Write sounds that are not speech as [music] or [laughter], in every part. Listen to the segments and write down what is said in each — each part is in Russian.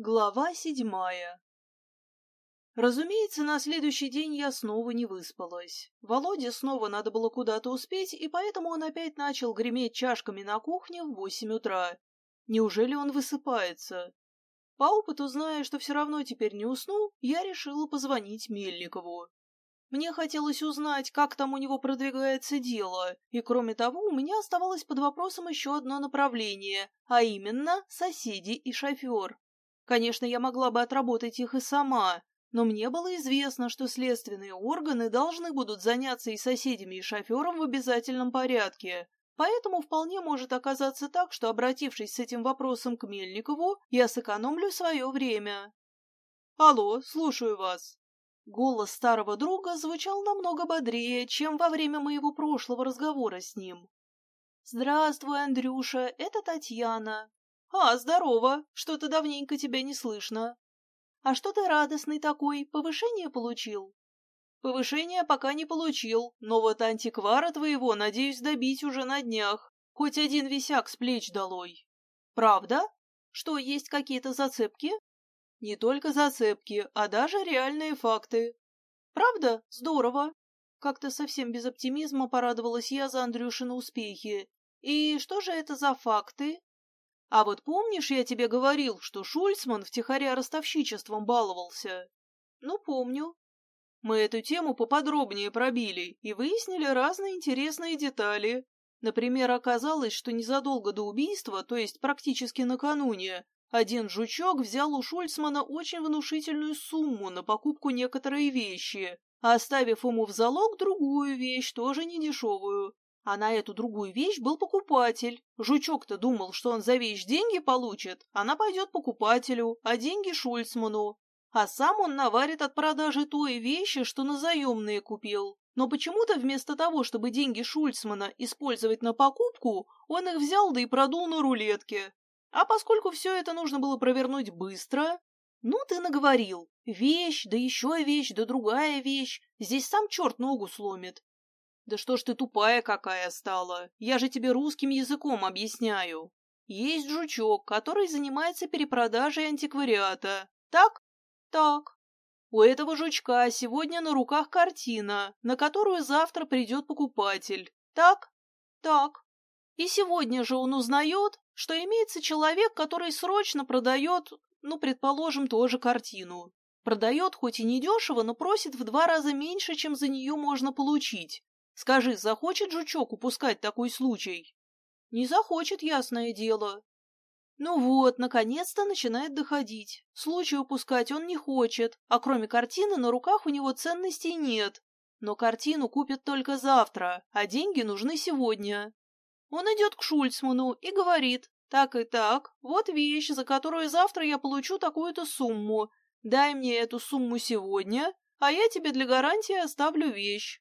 Глава седьмая Разумеется, на следующий день я снова не выспалась. Володе снова надо было куда-то успеть, и поэтому он опять начал греметь чашками на кухне в восемь утра. Неужели он высыпается? По опыту, зная, что все равно теперь не усну, я решила позвонить Мельникову. Мне хотелось узнать, как там у него продвигается дело, и кроме того, у меня оставалось под вопросом еще одно направление, а именно соседи и шофер. Конечно, я могла бы отработать их и сама, но мне было известно, что следственные органы должны будут заняться и соседями, и шофером в обязательном порядке. Поэтому вполне может оказаться так, что, обратившись с этим вопросом к Мельникову, я сэкономлю свое время. «Алло, слушаю вас». Голос старого друга звучал намного бодрее, чем во время моего прошлого разговора с ним. «Здравствуй, Андрюша, это Татьяна. «А, здорово! Что-то давненько тебя не слышно». «А что ты радостный такой? Повышение получил?» «Повышение пока не получил, но вот антиквара твоего надеюсь добить уже на днях. Хоть один висяк с плеч долой». «Правда? Что, есть какие-то зацепки?» «Не только зацепки, а даже реальные факты». «Правда? Здорово!» Как-то совсем без оптимизма порадовалась я за Андрюшины успехи. «И что же это за факты?» А вот помнишь, я тебе говорил, что Шульцман втихаря ростовщичеством баловался? Ну, помню. Мы эту тему поподробнее пробили и выяснили разные интересные детали. Например, оказалось, что незадолго до убийства, то есть практически накануне, один жучок взял у Шульцмана очень внушительную сумму на покупку некоторой вещи, оставив ему в залог другую вещь, тоже недешевую. А на эту другую вещь был покупатель. Жучок-то думал, что он за вещь деньги получит, она пойдет покупателю, а деньги Шульцману. А сам он наварит от продажи той вещи, что на заемные купил. Но почему-то вместо того, чтобы деньги Шульцмана использовать на покупку, он их взял да и продул на рулетке. А поскольку все это нужно было провернуть быстро... Ну, ты наговорил. Вещь, да еще вещь, да другая вещь. Здесь сам черт ногу сломит. Да что ж ты тупая какая стала? Я же тебе русским языком объясняю. Есть жучок, который занимается перепродажей антиквариата. Так? Так. У этого жучка сегодня на руках картина, на которую завтра придет покупатель. Так? Так. И сегодня же он узнает, что имеется человек, который срочно продает, ну, предположим, тоже картину. Продает хоть и недешево, но просит в два раза меньше, чем за нее можно получить. Скажи, захочет жучок упускать такой случай? Не захочет, ясное дело. Ну вот, наконец-то начинает доходить. Случай упускать он не хочет, а кроме картины на руках у него ценностей нет. Но картину купят только завтра, а деньги нужны сегодня. Он идет к Шульцману и говорит, так и так, вот вещь, за которую завтра я получу такую-то сумму. Дай мне эту сумму сегодня, а я тебе для гарантии оставлю вещь.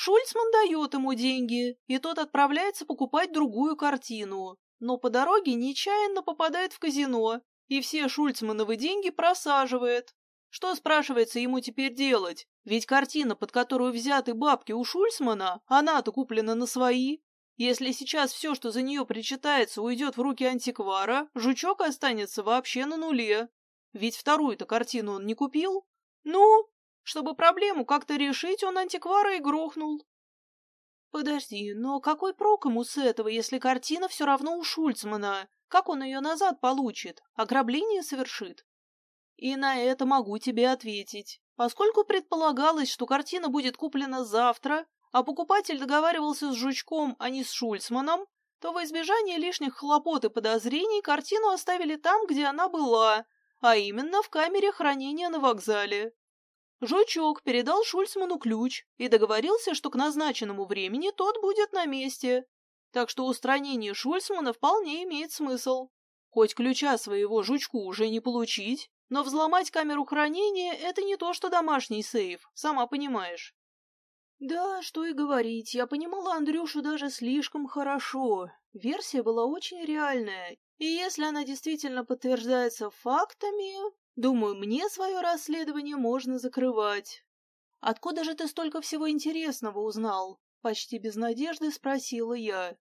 Шульцман дает ему деньги, и тот отправляется покупать другую картину. Но по дороге нечаянно попадает в казино, и все Шульцмановы деньги просаживает. Что, спрашивается, ему теперь делать? Ведь картина, под которую взяты бабки у Шульцмана, она-то куплена на свои. Если сейчас все, что за нее причитается, уйдет в руки антиквара, жучок останется вообще на нуле. Ведь вторую-то картину он не купил. Ну, чтобы проблему как-то решить, он антиквара и грохнул. Подожди, но какой прок ему с этого, если картина все равно у Шульцмана? Как он ее назад получит? Ограбление совершит? И на это могу тебе ответить. Поскольку предполагалось, что картина будет куплена завтра, а покупатель договаривался с Жучком, а не с Шульцманом, то во избежание лишних хлопот и подозрений картину оставили там, где она была, а именно в камере хранения на вокзале. Жучок передал Шульцману ключ и договорился, что к назначенному времени тот будет на месте. Так что устранение Шульцмана вполне имеет смысл. Хоть ключа своего жучку уже не получить, но взломать камеру хранения — это не то, что домашний сейф, сама понимаешь. Да, что и говорить, я понимала Андрюшу даже слишком хорошо. Версия была очень реальная, и если она действительно подтверждается фактами, Думаю, мне свое расследование можно закрывать. Откуда же ты столько всего интересного узнал? Почти без надежды спросила я.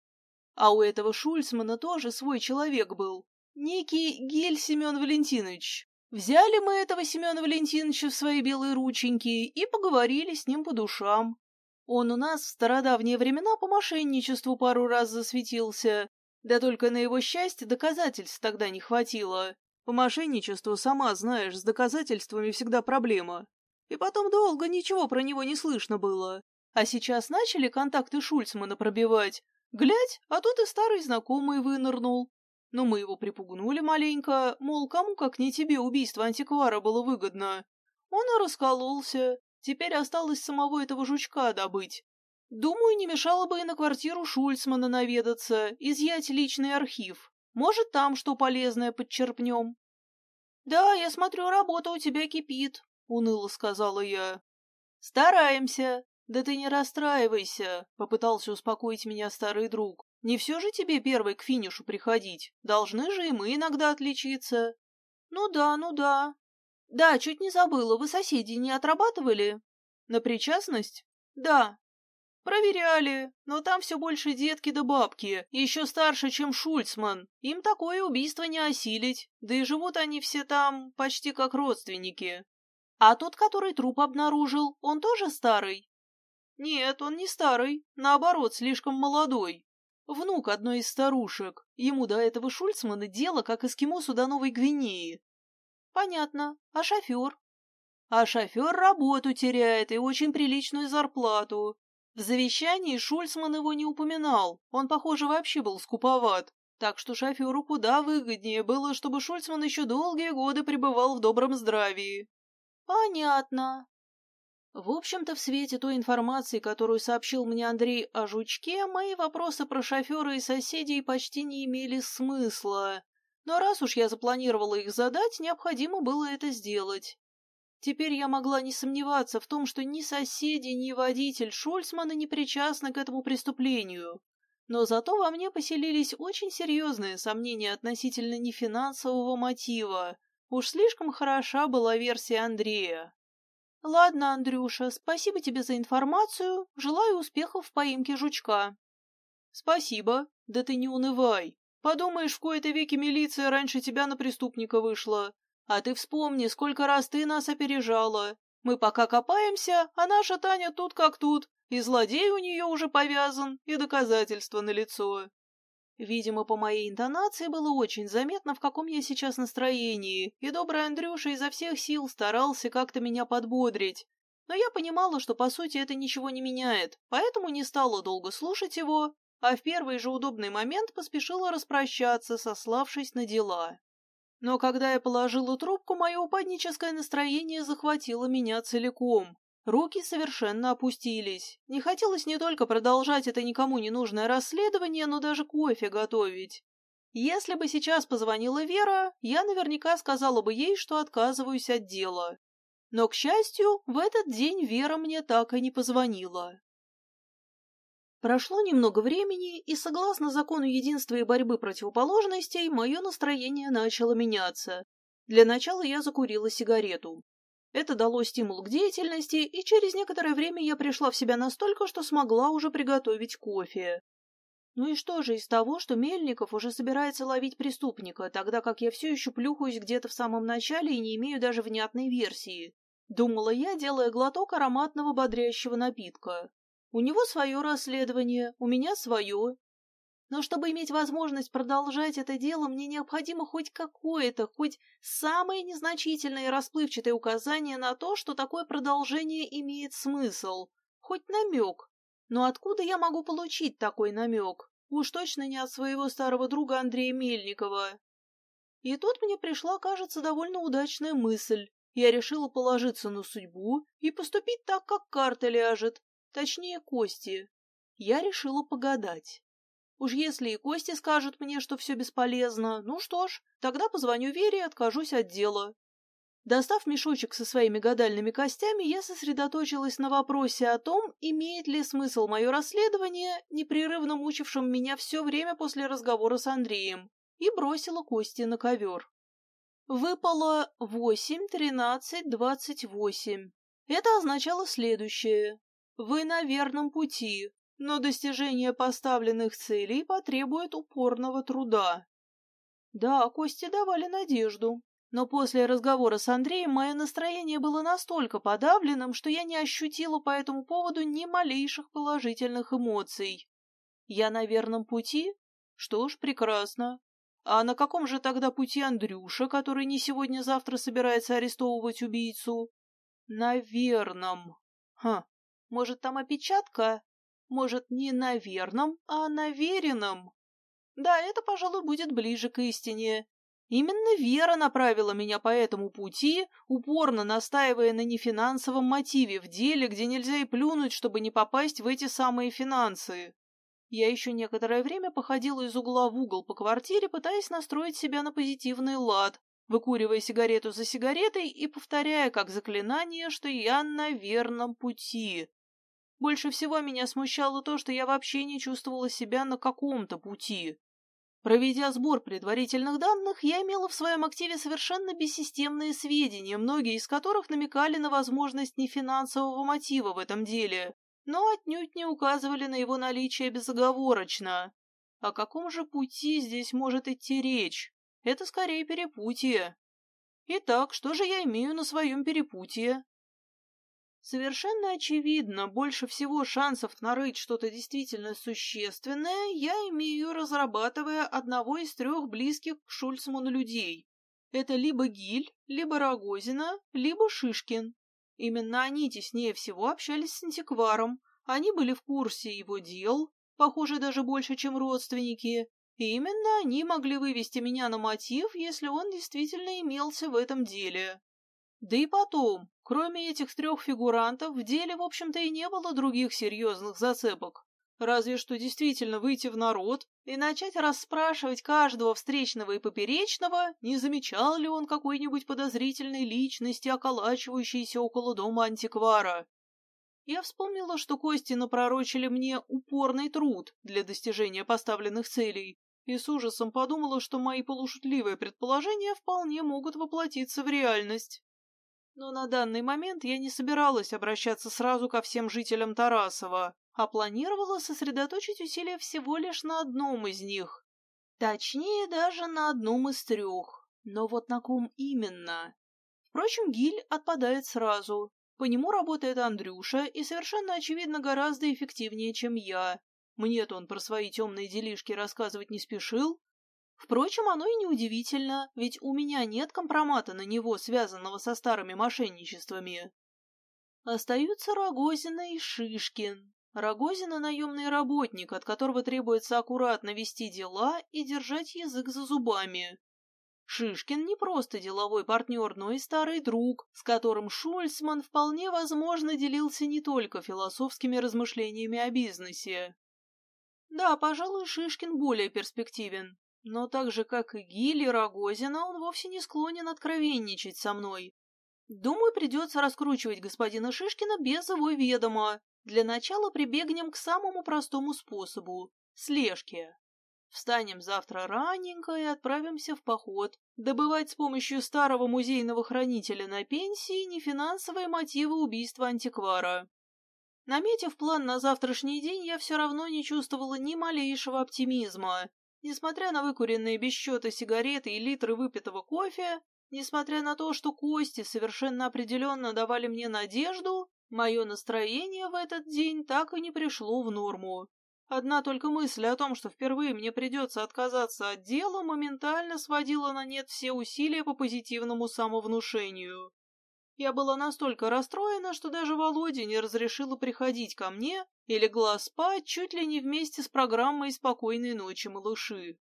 А у этого Шульцмана тоже свой человек был. Некий Гель Семен Валентинович. Взяли мы этого Семена Валентиновича в свои белые рученьки и поговорили с ним по душам. Он у нас в стародавние времена по мошенничеству пару раз засветился, да только на его счастье доказательств тогда не хватило. По мошенничеству, сама знаешь, с доказательствами всегда проблема. И потом долго ничего про него не слышно было. А сейчас начали контакты Шульцмана пробивать. Глядь, а тут и старый знакомый вынырнул. Но мы его припугнули маленько, мол, кому как не тебе убийство антиквара было выгодно. Он и раскололся. Теперь осталось самого этого жучка добыть. Думаю, не мешало бы и на квартиру Шульцмана наведаться, изъять личный архив. Может, там что полезное подчерпнем. — Да, я смотрю, работа у тебя кипит, — уныло сказала я. — Стараемся. Да ты не расстраивайся, — попытался успокоить меня старый друг. Не все же тебе первой к финишу приходить. Должны же и мы иногда отличиться. Ну да, ну да. Да, чуть не забыла, вы соседи не отрабатывали? На причастность? Да. Проверяли, но там все больше детки да бабки, еще старше, чем Шульцман. Им такое убийство не осилить, да и живут они все там почти как родственники. А тот, который труп обнаружил, он тоже старый? Нет, он не старый, наоборот, слишком молодой. Внук одной из старушек. Ему до этого Шульцмана дело, как эскимосу до Новой Гвинеи. Понятно. А шофер? А шофер работу теряет и очень приличную зарплату. В завещании Шульцман его не упоминал. Он, похоже, вообще был скуповат. Так что шоферу куда выгоднее было, чтобы Шульцман еще долгие годы пребывал в добром здравии. Понятно. В общем-то, в свете той информации, которую сообщил мне Андрей о жучке, мои вопросы про шофера и соседей почти не имели смысла. Но раз уж я запланировала их задать, необходимо было это сделать. Теперь я могла не сомневаться в том, что ни соседи, ни водитель Шульцмана не причастны к этому преступлению. Но зато во мне поселились очень серьезные сомнения относительно нефинансового мотива. Уж слишком хороша была версия Андрея. Ладно, Андрюша, спасибо тебе за информацию. Желаю успехов в поимке жучка. Спасибо. Да ты не унывай. Подумаешь, в кои-то веки милиция раньше тебя на преступника вышла. А ты вспомни, сколько раз ты нас опережала. Мы пока копаемся, а наша Таня тут как тут, и злодей у нее уже повязан, и доказательства налицо. Видимо, по моей интонации было очень заметно, в каком я сейчас настроении, и добрый Андрюша изо всех сил старался как-то меня подбодрить. Но я понимала, что по сути это ничего не меняет, поэтому не стала долго слушать его, а в первый же удобный момент поспешила распрощаться, сославшись на дела. Но когда я положила трубку, мое упадническое настроение захватило меня целиком. Руки совершенно опустились. Не хотелось не только продолжать это никому не нужное расследование, но даже кофе готовить. Если бы сейчас позвонила Вера, я наверняка сказала бы ей, что отказываюсь от дела. Но, к счастью, в этот день Вера мне так и не позвонила. Прошло немного времени, и, согласно закону единства и борьбы противоположностей, мое настроение начало меняться. Для начала я закурила сигарету. Это дало стимул к деятельности, и через некоторое время я пришла в себя настолько, что смогла уже приготовить кофе. Ну и что же из того, что Мельников уже собирается ловить преступника, тогда как я все еще плюхаюсь где-то в самом начале и не имею даже внятной версии? Думала я, делая глоток ароматного бодрящего напитка. У него свое расследование, у меня свое, но чтобы иметь возможность продолжать это дело, мне необходимо хоть какое-то, хоть самое незначительное и расплывчатое указание на то, что такое продолжение имеет смысл. Хоть намек. Но откуда я могу получить такой намек? Уж точно не от своего старого друга Андрея Мельникова. И тут мне пришла, кажется, довольно удачная мысль. Я решила положиться на судьбу и поступить так, как карта ляжет, точнее, кости. Я решила погадать. Уж если и Кости скажут мне, что все бесполезно, ну что ж, тогда позвоню Вере и откажусь от дела. Достав мешочек со своими гадальными костями, я сосредоточилась на вопросе о том, имеет ли смысл мое расследование, непрерывно мучившим меня все время после разговора с Андреем, и бросила кости на ковер. Выпало восемь, тринадцать, двадцать восемь. Это означало следующее. Вы на верном пути, но достижение поставленных целей потребует упорного труда. Да, кости давали надежду. Но после разговора с Андреем мое настроение было настолько подавленным, что я не ощутила по этому поводу ни малейших положительных эмоций. Я на верном пути? Что ж, прекрасно. А на каком же тогда пути Андрюша, который не сегодня-завтра собирается арестовывать убийцу? На верном. Ха, может, там опечатка? Может, не на верном, а на веренном? Да, это, пожалуй, будет ближе к истине. Именно Вера направила меня по этому пути, упорно настаивая на нефинансовом мотиве в деле, где нельзя и плюнуть, чтобы не попасть в эти самые финансы. Я еще некоторое время походила из угла в угол по квартире, пытаясь настроить себя на позитивный лад, выкуривая сигарету за сигаретой и повторяя как заклинание, что я на верном пути. Больше всего меня смущало то, что я вообще не чувствовала себя на каком-то пути. Проведя сбор предварительных данных, я имела в своем активе совершенно бессистемные сведения, многие из которых намекали на возможность нефинансового мотива в этом деле, но отнюдь не указывали на его наличие безоговорочно. О каком же пути здесь может идти речь? Это скорее перепутье. Итак, что же я имею на своем перепутье? Совершенно очевидно, больше всего шансов нарыть что-то действительно существенное я имею, разрабатывая одного из трех близких к Шульцману людей. Это либо Гиль, либо Рогозина, либо Шишкин. Именно они теснее всего общались с антикваром, они были в курсе его дел, похоже, даже больше, чем родственники, и именно они могли вывести меня на мотив, если он действительно имелся в этом деле. Да и потом, кроме этих трех фигурантов, в деле, в общем-то, и не было других серьезных зацепок. Разве что действительно выйти в народ и начать расспрашивать каждого встречного и поперечного, не замечал ли он какой-нибудь подозрительной личности, околачивающейся около дома антиквара. Я вспомнила, что Кости напророчили мне упорный труд для достижения поставленных целей, и с ужасом подумала, что мои полушутливые предположения вполне могут воплотиться в реальность. Но на данный момент я не собиралась обращаться сразу ко всем жителям Тарасова, а планировала сосредоточить усилия всего лишь на одном из них. Точнее, даже на одном из трех. Но вот на ком именно? Впрочем, Гиль отпадает сразу. По нему работает Андрюша и совершенно очевидно гораздо эффективнее, чем я. Мне-то он про свои темные делишки рассказывать не спешил, Впрочем, оно и не удивительно, ведь у меня нет компромата на него, связанного со старыми мошенничествами. Остаются Рогозина и Шишкин. Рогозина — наемный работник, от которого требуется аккуратно вести дела и держать язык за зубами. Шишкин не просто деловой партнер, но и старый друг, с которым Шульцман вполне возможно делился не только философскими размышлениями о бизнесе. Да, пожалуй, Шишкин более перспективен. Но так же, как и Гилли Рогозина, он вовсе не склонен откровенничать со мной. Думаю, придется раскручивать господина Шишкина без его ведома. Для начала прибегнем к самому простому способу — слежке. Встанем завтра раненько и отправимся в поход, добывать с помощью старого музейного хранителя на пенсии нефинансовые мотивы убийства антиквара. Наметив план на завтрашний день, я все равно не чувствовала ни малейшего оптимизма. Несмотря на выкуренные без счета сигареты и литры выпитого кофе, несмотря на то, что кости совершенно определенно давали мне надежду, мое настроение в этот день так и не пришло в норму. Одна только мысль о том, что впервые мне придется отказаться от дела, моментально сводила на нет все усилия по позитивному самовнушению. Я была настолько расстроена, что даже Володя не разрешила приходить ко мне и легла спать чуть ли не вместе с программой «Спокойной ночи, малыши».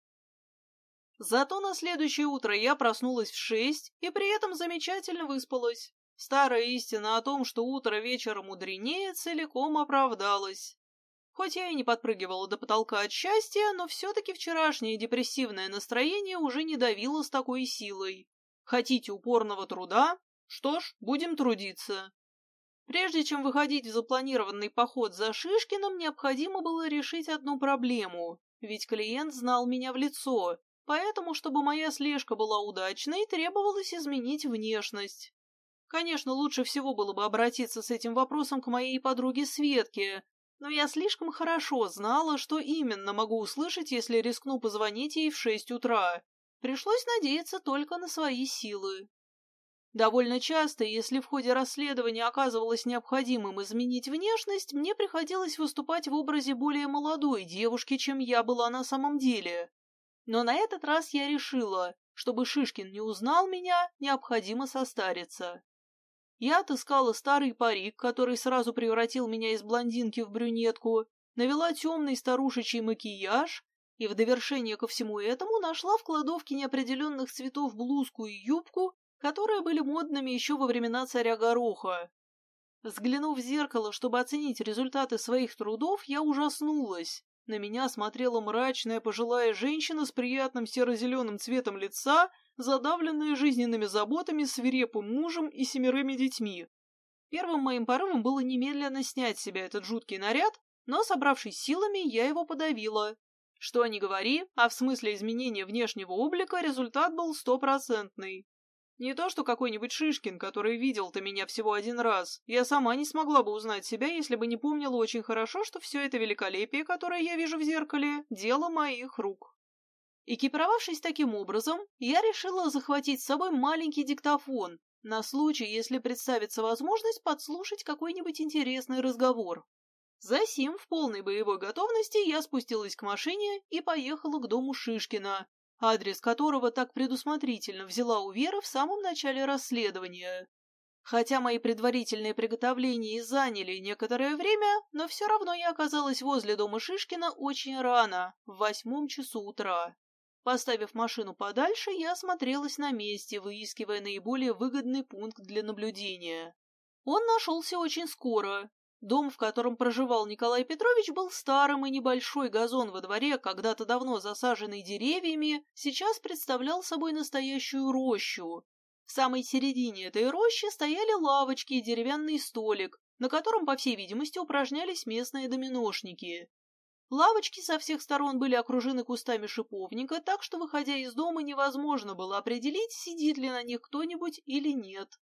Зато на следующее утро я проснулась в шесть и при этом замечательно выспалась. Старая истина о том, что утро вечера мудренее, целиком оправдалась. Хоть я и не подпрыгивала до потолка от счастья, но все-таки вчерашнее депрессивное настроение уже не давило с такой силой. Хотите упорного труда? Что ж, будем трудиться. Прежде чем выходить в запланированный поход за Шишкиным, необходимо было решить одну проблему, ведь клиент знал меня в лицо, поэтому, чтобы моя слежка была удачной, требовалось изменить внешность. Конечно, лучше всего было бы обратиться с этим вопросом к моей подруге Светке, но я слишком хорошо знала, что именно могу услышать, если рискну позвонить ей в шесть утра. Пришлось надеяться только на свои силы. Довольно часто, если в ходе расследования оказывалось необходимым изменить внешность, мне приходилось выступать в образе более молодой девушки, чем я была на самом деле. Но на этот раз я решила, чтобы Шишкин не узнал меня, необходимо состариться. Я отыскала старый парик, который сразу превратил меня из блондинки в брюнетку, навела темный старушечий макияж и в довершение ко всему этому нашла в кладовке неопределенных цветов блузку и юбку, которые были модными еще во времена царя Гороха. Взглянув в зеркало, чтобы оценить результаты своих трудов, я ужаснулась. На меня смотрела мрачная пожилая женщина с приятным серо-зеленым цветом лица, задавленная жизненными заботами, свирепым мужем и семерыми детьми. Первым моим порывом было немедленно снять с себя этот жуткий наряд, но, собравшись силами, я его подавила. Что ни говори, а в смысле изменения внешнего облика результат был стопроцентный. Не то, что какой-нибудь Шишкин, который видел-то меня всего один раз. Я сама не смогла бы узнать себя, если бы не помнила очень хорошо, что все это великолепие, которое я вижу в зеркале, дело моих рук. Экипировавшись таким образом, я решила захватить с собой маленький диктофон, на случай, если представится возможность подслушать какой-нибудь интересный разговор. Засим в полной боевой готовности я спустилась к машине и поехала к дому Шишкина, адрес которого так предусмотрительно взяла у Веры в самом начале расследования. Хотя мои предварительные приготовления и заняли некоторое время, но все равно я оказалась возле дома Шишкина очень рано, в восьмом часу утра. Поставив машину подальше, я осмотрелась на месте, выискивая наиболее выгодный пункт для наблюдения. Он нашелся очень скоро, Дом, в котором проживал Николай Петрович, был старым, и небольшой газон во дворе, когда-то давно засаженный деревьями, сейчас представлял собой настоящую рощу. В самой середине этой рощи стояли лавочки и деревянный столик, на котором, по всей видимости, упражнялись местные доминошники. Лавочки со всех сторон были окружены кустами шиповника, так что, выходя из дома, невозможно было определить, сидит ли на них кто-нибудь или нет.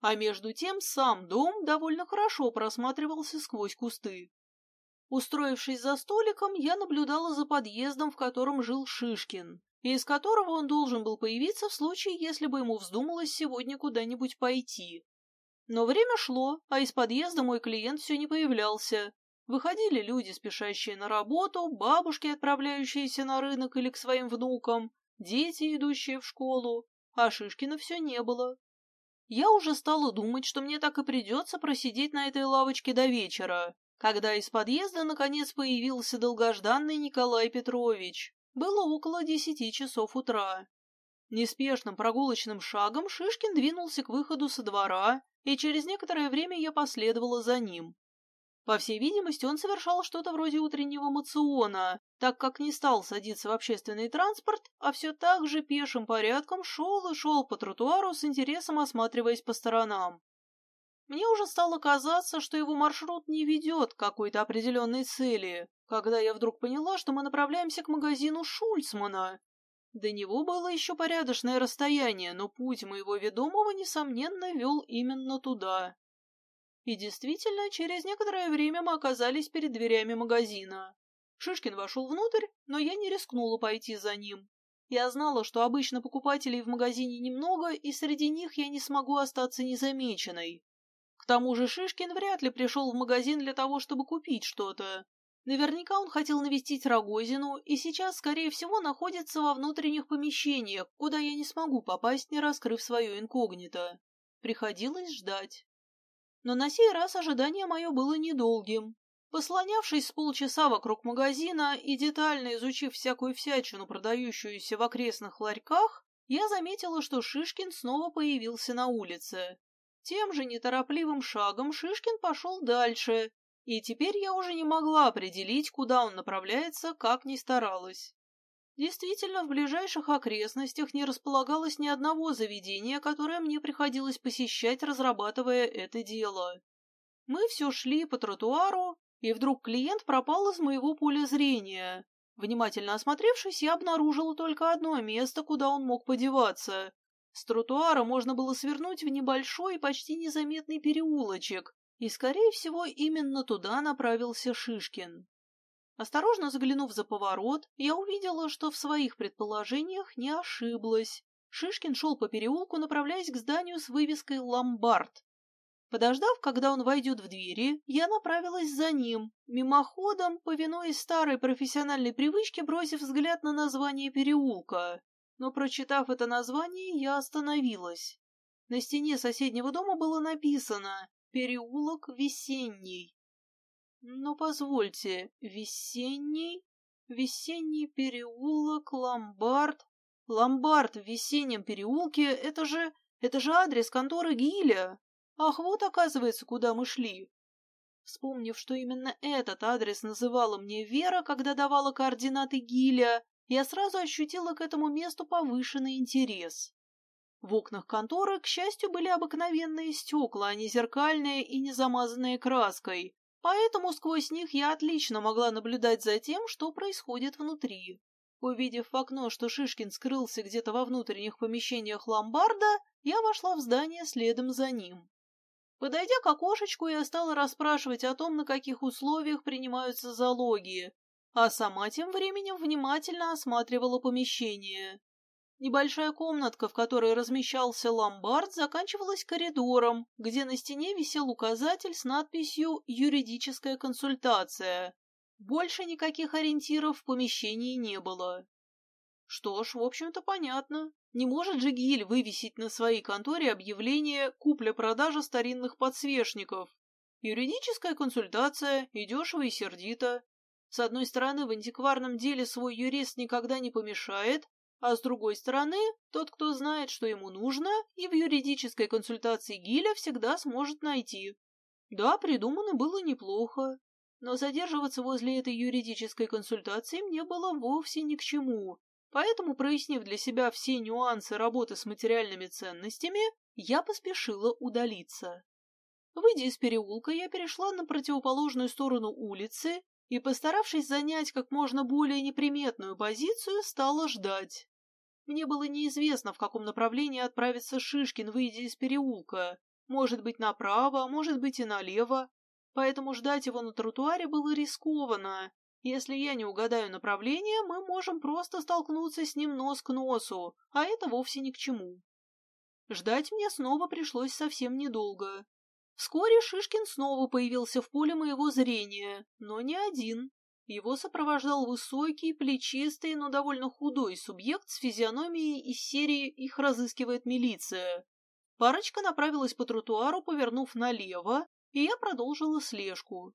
А между тем сам дом довольно хорошо просматривался сквозь кусты. Устроившись за столиком, я наблюдала за подъездом, в котором жил Шишкин, и из которого он должен был появиться в случае, если бы ему вздумалось сегодня куда-нибудь пойти. Но время шло, а из подъезда мой клиент все не появлялся. Выходили люди, спешащие на работу, бабушки, отправляющиеся на рынок или к своим внукам, дети, идущие в школу, а Шишкина все не было. Я уже стала думать, что мне так и придется просидеть на этой лавочке до вечера, когда из подъезда наконец появился долгожданный Николай Петрович. Было около десяти часов утра. Неспешным прогулочным шагом Шишкин двинулся к выходу со двора, и через некоторое время я последовала за ним. По всей видимости, он совершал что-то вроде утреннего мациона, так как не стал садиться в общественный транспорт, а все так же пешим порядком шел и шел по тротуару с интересом осматриваясь по сторонам. Мне уже стало казаться, что его маршрут не ведет к какой-то определенной цели, когда я вдруг поняла, что мы направляемся к магазину Шульцмана. До него было еще порядочное расстояние, но путь моего ведомого, несомненно, вел именно туда. И действительно, через некоторое время мы оказались перед дверями магазина. Шишкин вошел внутрь, но я не рискнула пойти за ним. Я знала, что обычно покупателей в магазине немного, и среди них я не смогу остаться незамеченной. К тому же Шишкин вряд ли пришел в магазин для того, чтобы купить что-то. Наверняка он хотел навестить Рогозину и сейчас, скорее всего, находится во внутренних помещениях, куда я не смогу попасть, не раскрыв свое инкогнито. Приходилось ждать. Но на сей раз ожидание мое было недолгим. Послонявшись с полчаса вокруг магазина и детально изучив всякую всячину, продающуюся в окрестных ларьках, я заметила, что Шишкин снова появился на улице. Тем же неторопливым шагом Шишкин пошел дальше, и теперь я уже не могла определить, куда он направляется, как ни старалась. Действительно, в ближайших окрестностях не располагалось ни одного заведения, которое мне приходилось посещать, разрабатывая это дело. Мы все шли по тротуару, и вдруг клиент пропал из моего поля зрения. Внимательно осмотревшись, я обнаружила только одно место, куда он мог подеваться. С тротуара можно было свернуть в небольшой почти незаметный переулочек, и, скорее всего, именно туда направился Шишкин. Осторожно заглянув за поворот, я увидела, что в своих предположениях не ошиблась. Шишкин шел по переулку, направляясь к зданию с вывеской «Ломбард». Подождав, когда он войдет в двери, я направилась за ним, мимоходом, повинуясь старой профессиональной привычке, бросив взгляд на название переулка. Но, прочитав это название, я остановилась. На стене соседнего дома было написано «Переулок весенний». Но позвольте, весенний? Весенний переулок, ломбард? Ломбард в весеннем переулке — это же... это же адрес конторы Гиля. Ах, вот, оказывается, куда мы шли. Вспомнив, что именно этот адрес называла мне Вера, когда давала координаты Гиля, я сразу ощутила к этому месту повышенный интерес. В окнах конторы, к счастью, были обыкновенные стекла, а не зеркальные и не замазанные краской, поэтому сквозь них я отлично могла наблюдать за тем, что происходит внутри. Увидев в окно, что Шишкин скрылся где-то во внутренних помещениях ломбарда, я вошла в здание следом за ним. Подойдя к окошечку, я стала расспрашивать о том, на каких условиях принимаются залоги, а сама тем временем внимательно осматривала помещение. Небольшая комнатка, в которой размещался ломбард, заканчивалась коридором, где на стене висел указатель с надписью «Юридическая консультация». Больше никаких ориентиров в помещении не было. Что ж, в общем-то, понятно. Не может же Гиль вывесить на своей конторе объявление «Купля-продажа старинных подсвечников». Юридическая консультация, и дешево, и сердито. С одной стороны, в антикварном деле свой юрист никогда не помешает, а с другой стороны, тот, кто знает, что ему нужно, и в юридической консультации Гиля всегда сможет найти. Да, придумано было неплохо, но задерживаться возле этой юридической консультации мне было вовсе ни к чему. Поэтому, прояснив для себя все нюансы работы с материальными ценностями, я поспешила удалиться. Выйдя из переулка, я перешла на противоположную сторону улицы и, постаравшись занять как можно более неприметную позицию, стала ждать. Мне было неизвестно, в каком направлении отправится Шишкин, выйдя из переулка. Может быть, направо, может быть и налево. Поэтому ждать его на тротуаре было рискованно, если я не угадаю направление, мы можем просто столкнуться с ним нос к носу, а это вовсе ни к чему. Ждать мне снова пришлось совсем недолго. Вскоре Шишкин снова появился в поле моего зрения, но не один. Его сопровождал высокий, плечистый, но довольно худой субъект с физиономией из серии «Их разыскивает милиция». Парочка направилась по тротуару, повернув налево, и я продолжила слежку.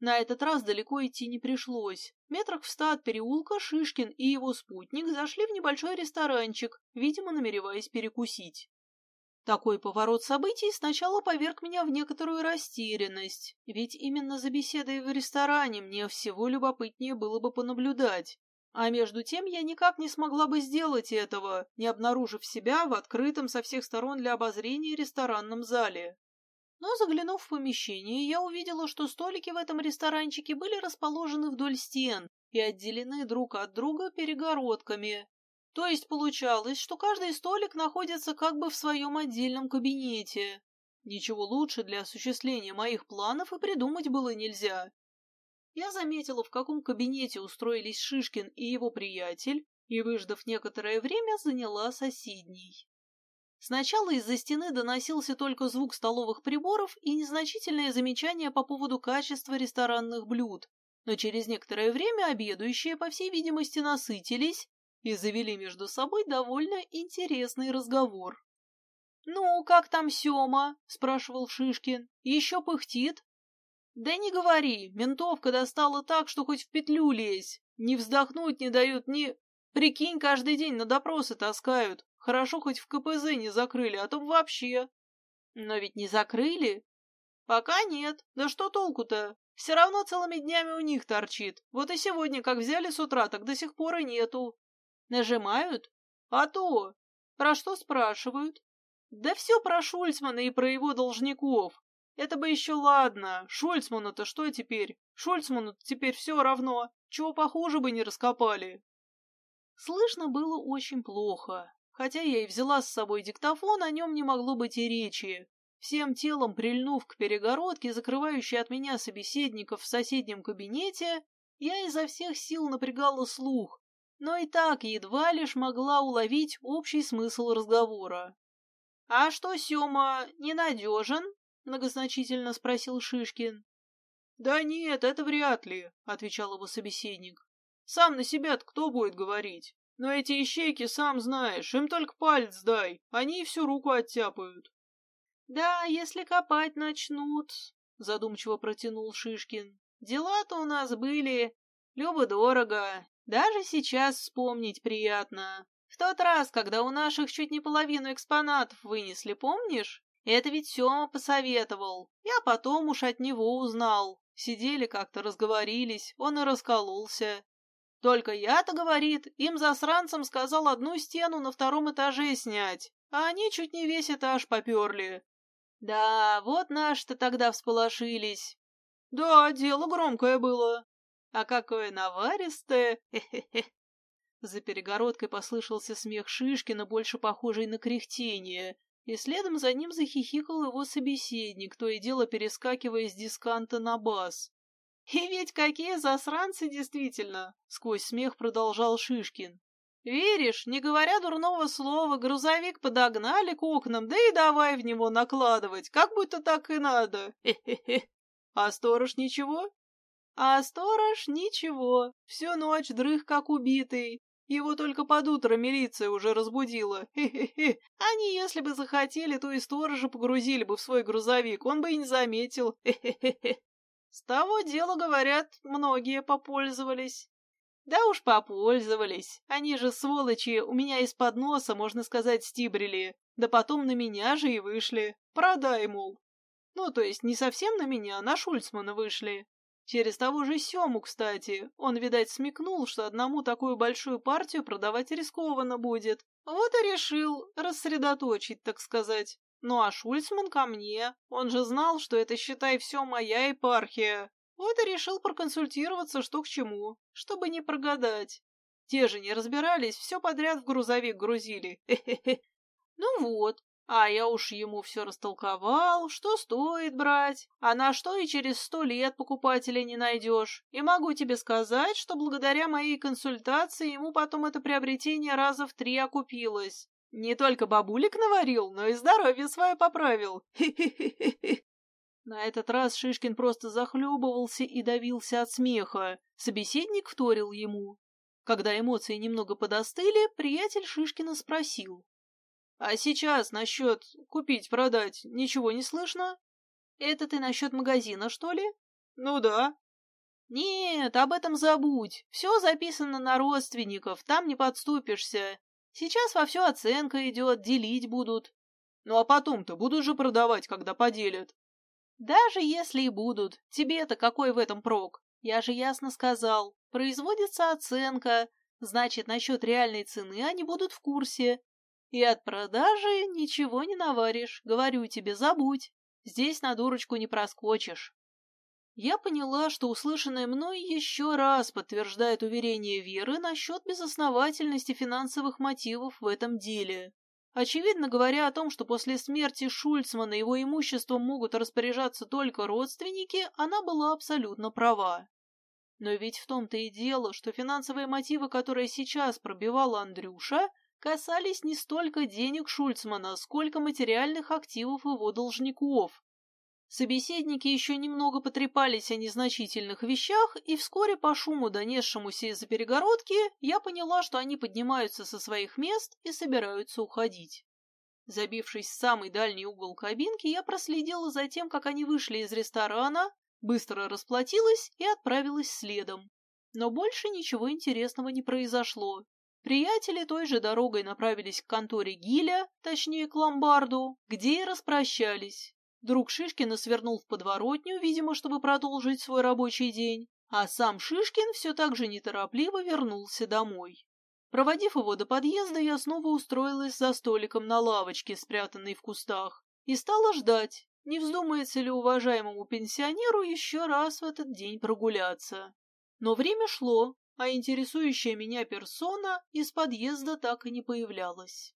На этот раз далеко идти не пришлось. Метрах в ста от переулка Шишкин и его спутник зашли в небольшой ресторанчик, видимо, намереваясь перекусить. Такой поворот событий сначала поверг меня в некоторую растерянность, ведь именно за беседой в ресторане мне всего любопытнее было бы понаблюдать. А между тем я никак не смогла бы сделать этого, не обнаружив себя в открытом со всех сторон для обозрения ресторанном зале. Но, заглянув в помещение, я увидела, что столики в этом ресторанчике были расположены вдоль стен и отделены друг от друга перегородками. То есть получалось, что каждый столик находится как бы в своем отдельном кабинете. Ничего лучше для осуществления моих планов и придумать было нельзя. Я заметила, в каком кабинете устроились Шишкин и его приятель, и, выждав некоторое время, заняла соседний. Сначала из-за стены доносился только звук столовых приборов и незначительное замечание по поводу качества ресторанных блюд, но через некоторое время обедающие, по всей видимости, насытились и завели между собой довольно интересный разговор. «Ну, как там Сема?» — спрашивал Шишкин. «Еще пыхтит?» «Да не говори, ментовка достала так, что хоть в петлю лезь. Ни вздохнуть не дают, ни... Прикинь, каждый день на допросы таскают. Хорошо, хоть в КПЗ не закрыли, а то вообще. Но ведь не закрыли. Пока нет. Да что толку-то? Все равно целыми днями у них торчит. Вот и сегодня, как взяли с утра, так до сих пор и нету. Нажимают? А то. Про что спрашивают? Да все про Шульцмана и про его должников. Это бы еще ладно. Шульцману-то что теперь? Шульцману теперь все равно. Чего похуже бы не раскопали. Слышно было очень плохо. Хотя я и взяла с собой диктофон, о нем не могло быть и речи. Всем телом прильнув к перегородке, закрывающей от меня собеседников в соседнем кабинете, Я изо всех сил напрягала слух, но и так едва лишь могла уловить общий смысл разговора. — А что, Сема, ненадежен? — многозначительно спросил Шишкин. — Да нет, это вряд ли, — отвечал его собеседник. — Сам на себя кто будет говорить? Но эти ищейки, сам знаешь, им только палец дай, они всю руку оттяпают. — Да, если копать начнут, — задумчиво протянул Шишкин. — Дела-то у нас были любо-дорого, даже сейчас вспомнить приятно. В тот раз, когда у наших чуть не половину экспонатов вынесли, помнишь? Это ведь Сема посоветовал. Я потом уж от него узнал. Сидели как-то, разговорились, он и раскололся. Только я-то, говорит, им засранцам сказал одну стену на втором этаже снять, а они чуть не весь этаж поперли. Да, вот наши-то тогда всполошились. Да, дело громкое было. А какое наваристое! Хе-хе-хе. [laughs] За перегородкой послышался смех Шишкина, больше похожий на кряхтение, и следом за ним захихикал его собеседник, то и дело перескакивая с дисканта на бас. «И ведь какие засранцы действительно!» — сквозь смех продолжал Шишкин. «Веришь, не говоря дурного слова, грузовик подогнали к окнам, да и давай в него накладывать, как будто так и надо. Хе-хе-хе. [laughs] А сторож ничего?» А сторож ничего, всю ночь дрых как убитый. Его только под утро милиция уже разбудила. [laughs] Хе-хе-хе. Они, если бы захотели, то и сторожа погрузили бы в свой грузовик, он бы и не заметил. [laughs] Хе-хе-хе. С того дела, говорят, многие попользовались. Да уж попользовались. Они же, сволочи, у меня из-под носа, можно сказать, стибрили. Да потом на меня же и вышли. Продай, мол. Ну, то есть не совсем на меня, на Шульцмана вышли. Через того же Сему, кстати. Он, видать, смекнул, что одному такую большую партию продавать рискованно будет. Вот и решил рассредоточить, так сказать. Ну а Шульцман ко мне. Он же знал, что это, считай, все моя епархия. Вот и решил проконсультироваться, что к чему, чтобы не прогадать. Те же не разбирались, все подряд в грузовик грузили. [laughs] Ну вот, а я уж ему все растолковал, что стоит брать, а на что и через сто лет покупателя не найдешь. И могу тебе сказать, что благодаря моей консультации ему потом это приобретение раза в три окупилось. Не только бабулик наварил, но и здоровье свое поправил. На этот раз Шишкин просто захлебывался и давился от смеха. Собеседник вторил ему. Когда эмоции немного подостыли, приятель Шишкина спросил. А сейчас насчет купить-продать ничего не слышно? Это ты насчет магазина, что ли? Ну да. Нет, об этом забудь. Все записано на родственников, там не подступишься. Сейчас во все оценка идет, делить будут. Ну а потом-то будут же продавать, когда поделят. Даже если и будут, тебе-то какой в этом прок? Я же ясно сказал. Производится оценка, значит, насчет реальной цены они будут в курсе. И от продажи ничего не наваришь, говорю тебе, забудь. Здесь на дурочку не проскочишь. Я поняла, что услышанное мной еще раз подтверждает уверение Веры насчет безосновательности финансовых мотивов в этом деле. Очевидно, говоря о том, что после смерти Шульцмана его имуществом могут распоряжаться только родственники, она была абсолютно права. Но ведь в том-то и дело, что финансовые мотивы, которые сейчас пробивала Андрюша, касались не столько денег Шульцмана, сколько материальных активов его должников. Собеседники еще немного потрепались о незначительных вещах, и вскоре по шуму, донесшемуся из-за перегородки, я поняла, что они поднимаются со своих мест и собираются уходить. Забившись в самый дальний угол кабинки, я проследила за тем, как они вышли из ресторана, быстро расплатилась и отправилась следом. Но больше ничего интересного не произошло. Приятели той же дорогой направились к конторе Гиля, точнее к ломбарду, где и распрощались. Друг Шишкина свернул в подворотню, видимо, чтобы продолжить свой рабочий день, а сам Шишкин все так же неторопливо вернулся домой. Проводив его до подъезда, я снова устроилась за столиком на лавочке, спрятанной в кустах, и стала ждать, не вздумается ли уважаемому пенсионеру еще раз в этот день прогуляться. Но время шло, а интересующая меня персона из подъезда так и не появлялась.